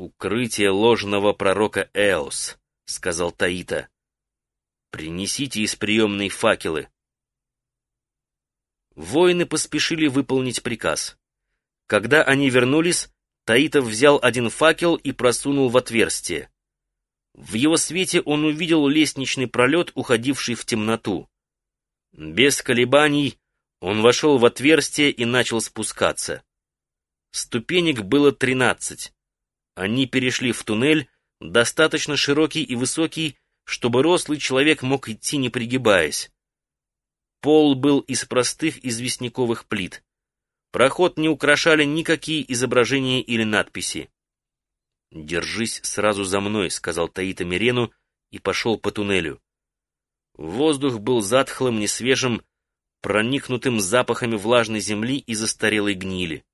«Укрытие ложного пророка Эос», — сказал Таита. «Принесите из приемной факелы». Воины поспешили выполнить приказ. Когда они вернулись, Таитов взял один факел и просунул в отверстие. В его свете он увидел лестничный пролет, уходивший в темноту. Без колебаний он вошел в отверстие и начал спускаться. Ступенек было тринадцать. Они перешли в туннель, достаточно широкий и высокий, чтобы рослый человек мог идти, не пригибаясь. Пол был из простых известняковых плит. Проход не украшали никакие изображения или надписи. «Держись сразу за мной», — сказал Таита Мирену и пошел по туннелю. Воздух был затхлым, несвежим, проникнутым запахами влажной земли и застарелой гнили.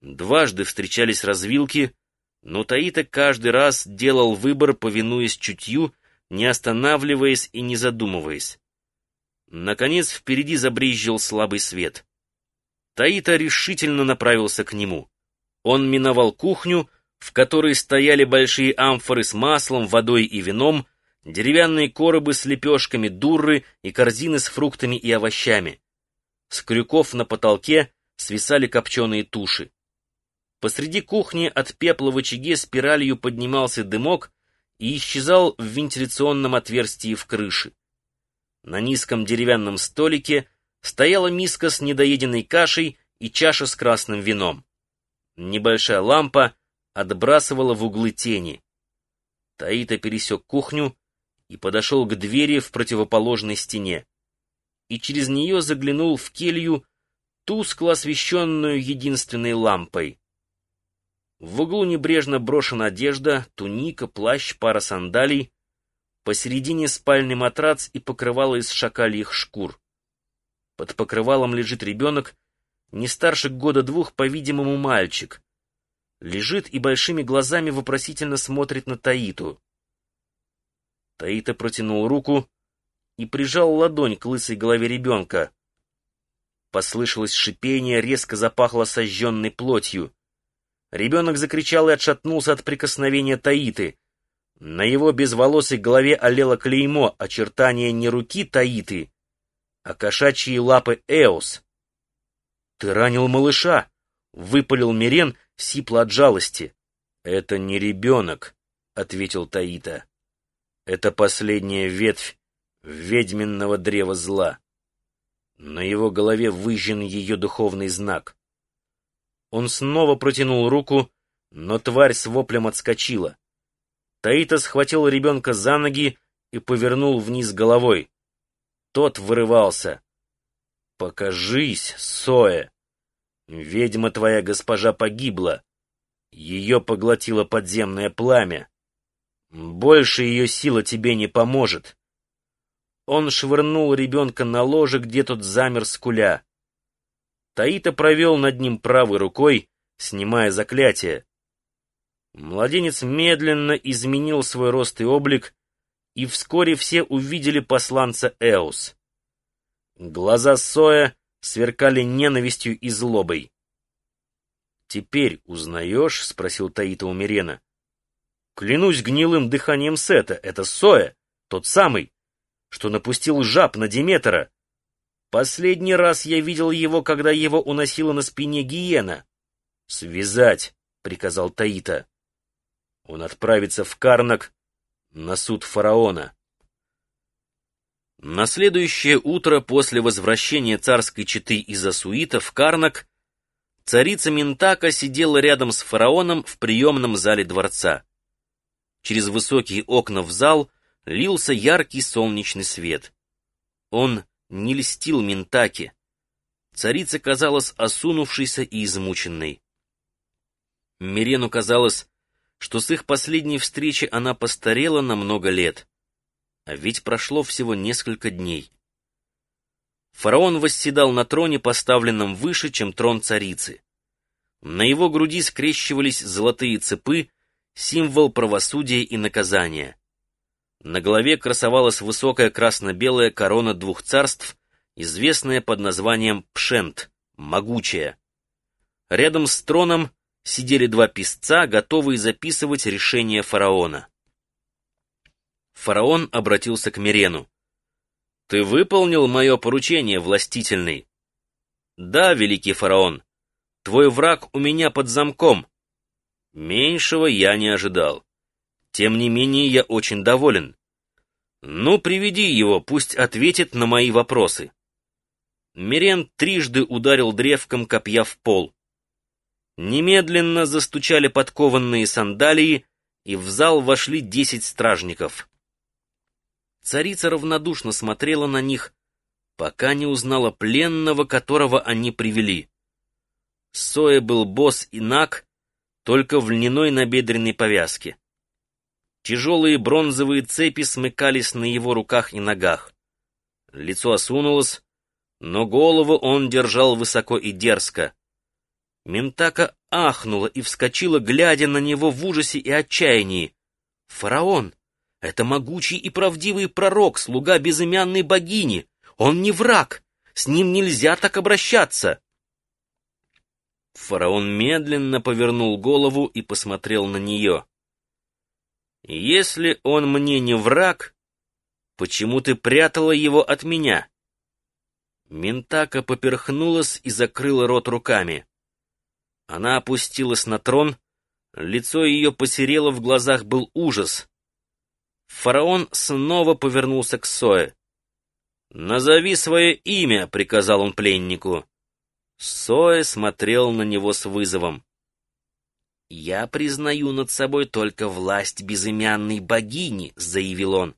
Дважды встречались развилки, но Таита каждый раз делал выбор, повинуясь чутью, не останавливаясь и не задумываясь. Наконец впереди забрезжил слабый свет. Таита решительно направился к нему. Он миновал кухню, в которой стояли большие амфоры с маслом, водой и вином, деревянные коробы с лепешками дурры и корзины с фруктами и овощами. С крюков на потолке свисали копченые туши. Посреди кухни от пепла в очаге спиралью поднимался дымок и исчезал в вентиляционном отверстии в крыше. На низком деревянном столике стояла миска с недоеденной кашей и чаша с красным вином. Небольшая лампа отбрасывала в углы тени. Таита пересек кухню и подошел к двери в противоположной стене, и через нее заглянул в келью, тускло освещенную единственной лампой. В углу небрежно брошена одежда, туника, плащ, пара сандалий. Посередине спальный матрац и покрывало из шакальих шкур. Под покрывалом лежит ребенок, не старше года двух, по-видимому, мальчик. Лежит и большими глазами вопросительно смотрит на Таиту. Таита протянул руку и прижал ладонь к лысой голове ребенка. Послышалось шипение, резко запахло сожженной плотью. Ребенок закричал и отшатнулся от прикосновения Таиты. На его безволосой голове олело клеймо, очертания не руки Таиты, а кошачьи лапы Эос. «Ты ранил малыша!» — выпалил Мирен, сипло от жалости. «Это не ребенок», — ответил Таита. «Это последняя ветвь ведьминного древа зла. На его голове выжжен ее духовный знак. Он снова протянул руку, но тварь с воплем отскочила. Таита схватил ребенка за ноги и повернул вниз головой. Тот вырывался. «Покажись, Соэ! Ведьма твоя госпожа погибла. Ее поглотило подземное пламя. Больше ее сила тебе не поможет». Он швырнул ребенка на ложе, где тот замер скуля. Таита провел над ним правой рукой, снимая заклятие. Младенец медленно изменил свой рост и облик, и вскоре все увидели посланца Эус. Глаза Соя сверкали ненавистью и злобой. «Теперь узнаешь?» — спросил Таита у Мирена. «Клянусь гнилым дыханием Сета, это Соя, тот самый, что напустил жаб на Диметра. Последний раз я видел его, когда его уносила на спине гиена. «Связать!» — приказал Таита. Он отправится в Карнак на суд фараона. На следующее утро после возвращения царской четы из Асуита в Карнак царица Ментака сидела рядом с фараоном в приемном зале дворца. Через высокие окна в зал лился яркий солнечный свет. Он не льстил Ментаке. Царица казалась осунувшейся и измученной. Мирену казалось, что с их последней встречи она постарела на много лет. А ведь прошло всего несколько дней. Фараон восседал на троне, поставленном выше, чем трон царицы. На его груди скрещивались золотые цепы, символ правосудия и наказания. На голове красовалась высокая красно-белая корона двух царств, известная под названием Пшент, могучая. Рядом с троном сидели два писца, готовые записывать решение фараона. Фараон обратился к Мирену. «Ты выполнил мое поручение, властительный?» «Да, великий фараон. Твой враг у меня под замком». Меньшего я не ожидал. Тем не менее, я очень доволен. Ну, приведи его, пусть ответит на мои вопросы. Мирен трижды ударил древком копья в пол. Немедленно застучали подкованные сандалии, и в зал вошли десять стражников. Царица равнодушно смотрела на них, пока не узнала пленного, которого они привели. Соя был босс и наг, только в льняной набедренной повязке. Тяжелые бронзовые цепи смыкались на его руках и ногах. Лицо осунулось, но голову он держал высоко и дерзко. Ментака ахнула и вскочила, глядя на него в ужасе и отчаянии. «Фараон! Это могучий и правдивый пророк, слуга безымянной богини! Он не враг! С ним нельзя так обращаться!» Фараон медленно повернул голову и посмотрел на нее. «Если он мне не враг, почему ты прятала его от меня?» Ментака поперхнулась и закрыла рот руками. Она опустилась на трон, лицо ее посерело, в глазах был ужас. Фараон снова повернулся к Сое. «Назови свое имя», — приказал он пленнику. Соя смотрел на него с вызовом. «Я признаю над собой только власть безымянной богини», — заявил он.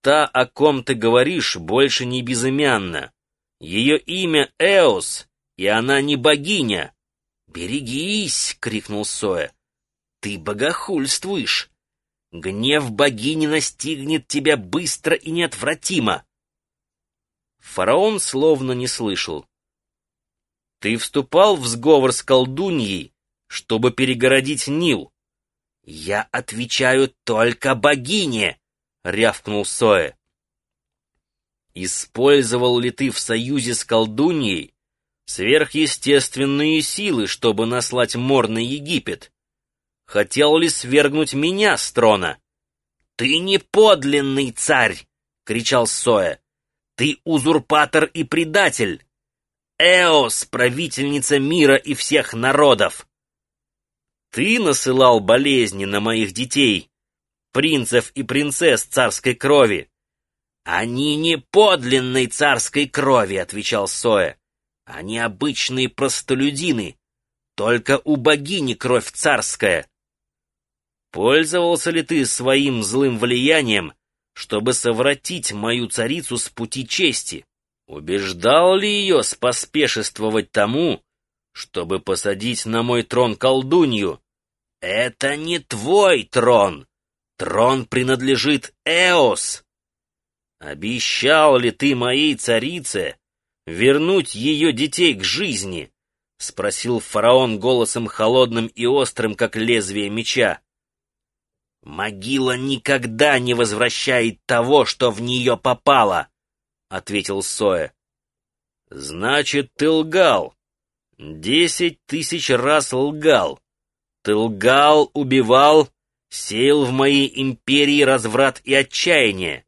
«Та, о ком ты говоришь, больше не безымянна. Ее имя Эос, и она не богиня». «Берегись!» — крикнул Соя. «Ты богохульствуешь! Гнев богини настигнет тебя быстро и неотвратимо!» Фараон словно не слышал. Ты вступал в сговор с колдуньей, чтобы перегородить Нил. Я отвечаю только богине, рявкнул Соэ. Использовал ли ты в союзе с колдуньей сверхъестественные силы, чтобы наслать мор на Египет? Хотел ли свергнуть меня с трона? Ты не подлинный царь, кричал Соэ. Ты узурпатор и предатель. Эос, правительница мира и всех народов! Ты насылал болезни на моих детей, принцев и принцесс царской крови. Они не подлинной царской крови, отвечал Соя. Они обычные простолюдины. Только у богини кровь царская. Пользовался ли ты своим злым влиянием, чтобы совратить мою царицу с пути чести? Убеждал ли ее споспешествовать тому, чтобы посадить на мой трон колдунью? Это не твой трон. Трон принадлежит Эос. Обещал ли ты моей царице вернуть ее детей к жизни? Спросил фараон голосом холодным и острым, как лезвие меча. Могила никогда не возвращает того, что в нее попало. — ответил Соя. «Значит, ты лгал. Десять тысяч раз лгал. Ты лгал, убивал, сеял в моей империи разврат и отчаяние.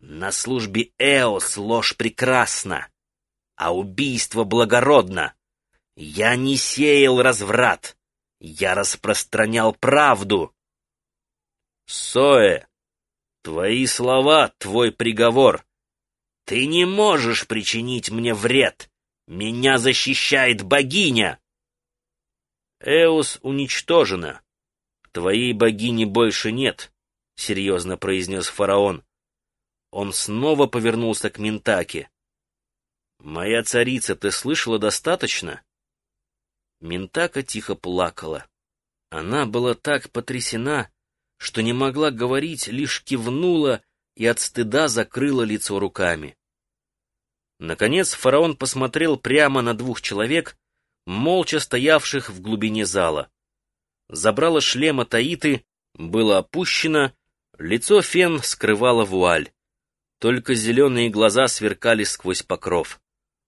На службе Эос ложь прекрасна, а убийство благородно. Я не сеял разврат, я распространял правду. Соэ, твои слова — твой приговор. Ты не можешь причинить мне вред. Меня защищает богиня. Эус уничтожена. Твоей богини больше нет, — серьезно произнес фараон. Он снова повернулся к Ментаке. «Моя царица, ты слышала достаточно?» Ментака тихо плакала. Она была так потрясена, что не могла говорить, лишь кивнула и от стыда закрыла лицо руками. Наконец фараон посмотрел прямо на двух человек, молча стоявших в глубине зала. Забрало шлема Таиты было опущено, лицо Фен скрывало вуаль. Только зеленые глаза сверкали сквозь покров.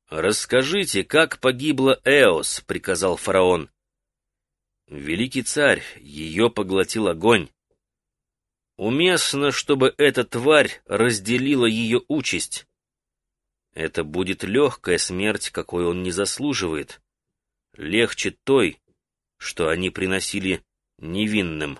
«Расскажите, как погибла Эос», — приказал фараон. «Великий царь, ее поглотил огонь. Уместно, чтобы эта тварь разделила ее участь. Это будет легкая смерть, какой он не заслуживает. Легче той, что они приносили невинным».